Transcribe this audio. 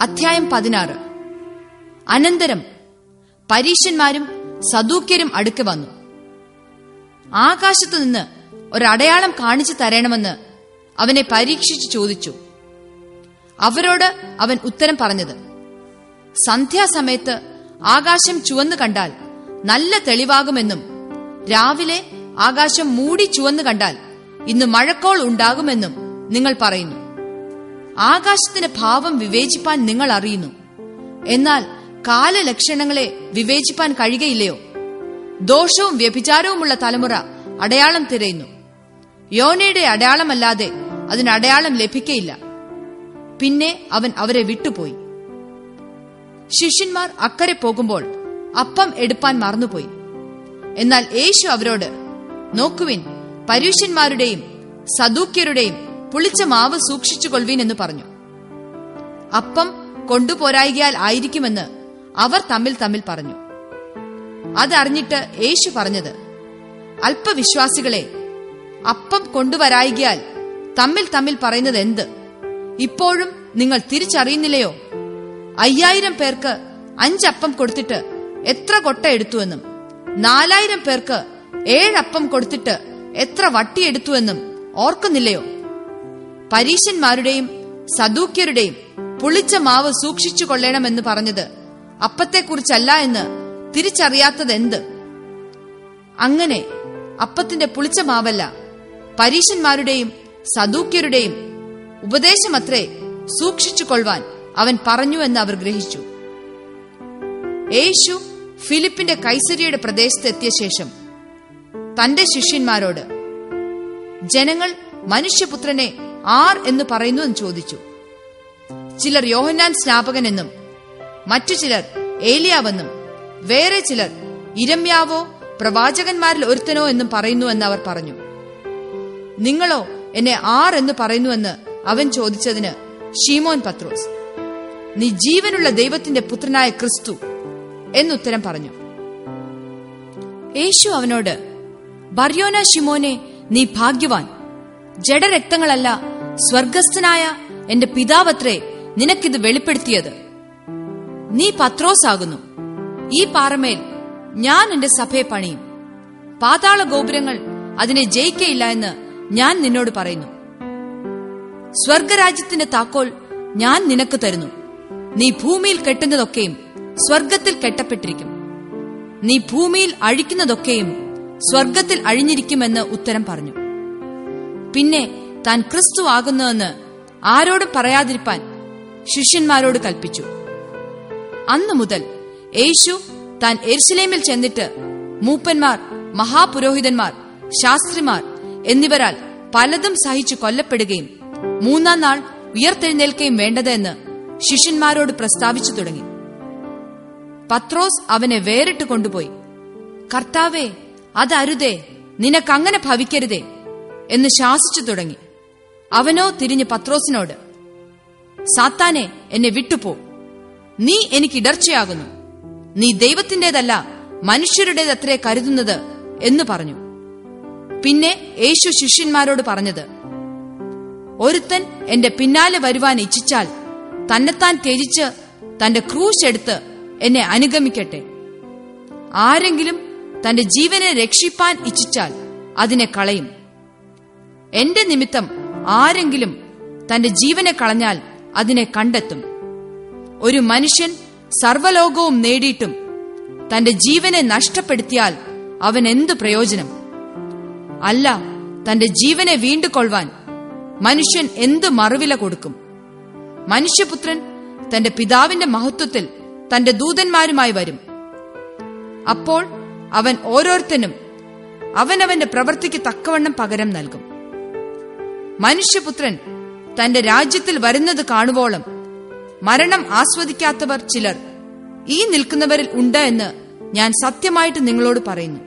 അധ്യായം പതിനാറ്. അനന്തരം പരീശന്മാരും സദൂക്യരും അടുക്ക് വന്നു. ആകാശത്തു നിന്ന് ഒരടയാളം കാണിച്ചു തരണമെന്ന് അവനെ പരീക്ഷിച്ചു ചോദിച്ചു. അവരോട് അവൻ ഉത്തരം പറഞ്ഞത് സന്ധ്യാസമയത്ത് ആകാശം ചുവന്നു കണ്ടാൽ നല്ല തെളിവാകുമെന്നും രാവിലെ ആകാശം മൂടി ചുവന്നു കണ്ടാൽ ഇന്ന് മഴക്കോൾ ഉണ്ടാകുമെന്നും നിങ്ങൾ പറയുന്നു. ആകാശത്തിന്റെ ഭാവം വിവേചിപ്പാൻ നിങ്ങൾ അറിയുന്നു. എന്നാൽ കാലലക്ഷണങ്ങളെ വിവേചിപ്പാൻ കഴിയുകയില്ലയോ? ദോഷവും വ്യഭിചാരവുമുള്ള തലമുറ അടയാളം തിരയുന്നു. യോനയുടെ അടയാളമല്ലാതെ അതിന് അടയാളം ലഭിക്കയില്ല. പിന്നെ അവൻ അവരെ വിട്ടുപോയി. ശിഷ്യന്മാർ അക്കരെ പോകുമ്പോൾ അപ്പം എടുപ്പാൻ മറന്നുപോയി. എന്നാൽ യേശു അവരോട് നോക്കുവിൻ പരീശന്മാരുടെയും സദൂക്യരുടെയും പുളിച്ച മാവ് സൂക്ഷിച്ചുകൊള്ളുവിൻ എന്ന് പറഞ്ഞു. അപ്പം കൊണ്ടുപോരായികയാൽ ആയിരിക്കുമെന്ന് അവർ തമ്മിൽ തമ്മിൽ പറഞ്ഞു. അതറിഞ്ഞിട്ട് യേശു പറഞ്ഞത് അല്പവിശ്വാസികളെ അപ്പം കൊണ്ടുവരായികയാൽ തമ്മിൽ തമ്മിൽ പറയുന്നത് എന്ത് ഇപ്പോഴും നിങ്ങൾ തിരിച്ചറിയുന്നില്ലയോ? അയ്യായിരം പേർക്ക് അഞ്ചപ്പം കൊടുത്തിട്ട് എത്ര കൊട്ട എടുത്തുവെന്നും നാലായിരം പേർക്ക് ഏഴപ്പം കൊടുത്തിട്ട് എത്ര വട്ടിയെടുത്തുവെന്നും ഓർക്കുന്നില്ലയോ? പരീശന്മാരുടെയും സദൂക്യരുടെയും പുളിച്ച മാവ് സൂക്ഷിച്ചു കൊള്ളണമെന്ന് പറഞ്ഞത് അപ്പത്തെക്കുറിച്ചല്ല എന്ന് തിരിച്ചറിയാത്തതെന്ത്? അങ്ങനെ അപ്പത്തിന്റെ പുളിച്ച മാവല്ല പരീശന്മാരുടെയും സദൂക്യരുടെയും ഉപദേശമത്രേ സൂക്ഷിച്ചു കൊള്ളുവാൻ അവൻ പറഞ്ഞു എന്ന് അവർ ഗ്രഹിച്ചു. യേശു ഫിലിപ്പിന്റെ കൈസരിയുടെ പ്രദേശത്ത് എത്തിയ ശേഷം തന്റെ ശിഷ്യന്മാരോട് ജനങ്ങൾ മനുഷ്യപുത്രനെ ആർ എന്ന് പറയുന്നു എന്ന് ചോദിച്ചു. ചിലർ യോഹന്നാൻ സ്നാപകൻ എന്നും മറ്റു ചിലർ ഏലിയാവെന്നും വേറെ ചിലർ ഇരമ്യാവോ പ്രവാചകന്മാരിൽ ഒരുത്തനോ എന്നും പറയുന്നു എന്ന് അവർ പറഞ്ഞു. നിങ്ങളോ എന്നെ ആർ എന്ന് പറയുന്നുവെന്ന് അവൻ ചോദിച്ചതിന് ഷീമോൻ പത്രോസ് നീ ജീവനുള്ള ദൈവത്തിന്റെ പുത്രനായ ക്രിസ്തു എന്നുത്തരം പറഞ്ഞു. യേശു അവനോട് ബർയോന ഷിമോനെ നീ ഭാഗ്യവാൻ. ജഡരക്തങ്ങളല്ല സ്വർഗസ്ഥനായ എന്റെ പിതാവത്രേ നിനക്കിത് വെളിപ്പെടുത്തിയത്. നീ പത്രോസാകുന്നു. ഈ പാറമേൽ ഞാൻ എന്റെ സഭയെ പണിയും. പാതാള ഗോപുരങ്ങൾ അതിനെ ജയിക്കയില്ല എന്ന് ഞാൻ നിന്നോട് പറയുന്നു. സ്വർഗരാജ്യത്തിന്റെ താക്കോൽ ഞാൻ നിനക്ക് തരുന്നു. നീ ഭൂമിയിൽ കെട്ടുന്നതൊക്കെയും സ്വർഗത്തിൽ കെട്ടപ്പെട്ടിരിക്കും. നീ ഭൂമിയിൽ അഴിക്കുന്നതൊക്കെയും സ്വർഗത്തിൽ അഴിഞ്ഞിരിക്കുമെന്ന് ഉത്തരം പറഞ്ഞു. പിന്നെ താൻ ക്രിസ്തു ആകുന്നുവെന്ന് ആരോടും പറയാതിരിപ്പാൻ ശിഷ്യന്മാരോട് കൽപ്പിച്ചു. അന്നു മുതൽ യേശു താൻ എരുസലേമിൽ ചെന്നിട്ട് മൂപ്പന്മാർ മഹാപുരോഹിതന്മാർ ശാസ്ത്രിമാർ എന്നിവരാൽ പലതും സഹിച്ചു കൊല്ലപ്പെടുകയും മൂന്നാം നാൾ ഉയർത്തെഴുന്നേൽക്കുകയും വേണ്ടതെന്ന് ശിഷ്യന്മാരോട് പ്രസ്താവിച്ചു തുടങ്ങി. പത്രോസ് അവനെ വേറിട്ട് കൊണ്ടുപോയി. കർത്താവേ അതരുതേ നിനക്കങ്ങനെ ഭവിക്കരുതേ എന്ന് ശാസിച്ചു തുടങ്ങി. അവനോ തിരിഞ്ഞ് പത്രോസിനോട് സാത്താനെ എന്നെ വിട്ടുപോ. നീ എനിക്ക് ഇടർച്ചയാകുന്നു. നീ ദൈവത്തിന്റേതല്ല മനുഷ്യരുടേതത്രേ കരുതുന്നത് എന്ന് പറഞ്ഞു. പിന്നെ യേശു ശിഷ്യന്മാരോട് പറഞ്ഞത് ഒരുത്തൻ എന്റെ പിന്നാലെ വരുവാൻ ഇച്ഛിച്ചാൽ തന്നെത്താൻ ത്യജിച്ച് തന്റെ ക്രൂശ് എടുത്ത് എന്നെ അനുഗമിക്കട്ടെ. ആരെങ്കിലും തന്റെ ജീവനെ രക്ഷിപ്പാൻ ഇച്ഛിച്ചാൽ അതിനെ കളയും. എന്റെ നിമിത്തം ആരെങ്കിലും തന്റെ ജീവനെ കളഞ്ഞാൽ അതിനെ കണ്ടെത്തും. ഒരു മനുഷ്യൻ സർവലോകവും നേടിയിട്ടും തന്റെ ജീവനെ നഷ്ടപ്പെടുത്തിയാൽ അവൻ എന്തു പ്രയോജനം? അല്ല തന്റെ ജീവനെ വീണ്ടുകൊള്ളുവാൻ മനുഷ്യൻ എന്ത് മറുവില കൊടുക്കും? മനുഷ്യപുത്രൻ തന്റെ പിതാവിന്റെ മഹത്വത്തിൽ തന്റെ ദൂതന്മാരുമായി വരും. അപ്പോൾ അവൻ ഓരോരുത്തനും അവനവന്റെ പ്രവൃത്തിക്ക് തക്കവണ്ണം പകരം നൽകും. മനുഷ്യപുത്രൻ തന്റെ രാജ്യത്തിൽ വരുന്നത് കാണുവോളം മരണം ആസ്വദിക്കാത്തവർ ചിലർ ഈ നിൽക്കുന്നവരിൽ ഉണ്ട് എന്ന് ഞാൻ സത്യമായിട്ട് നിങ്ങളോട് പറയുന്നു.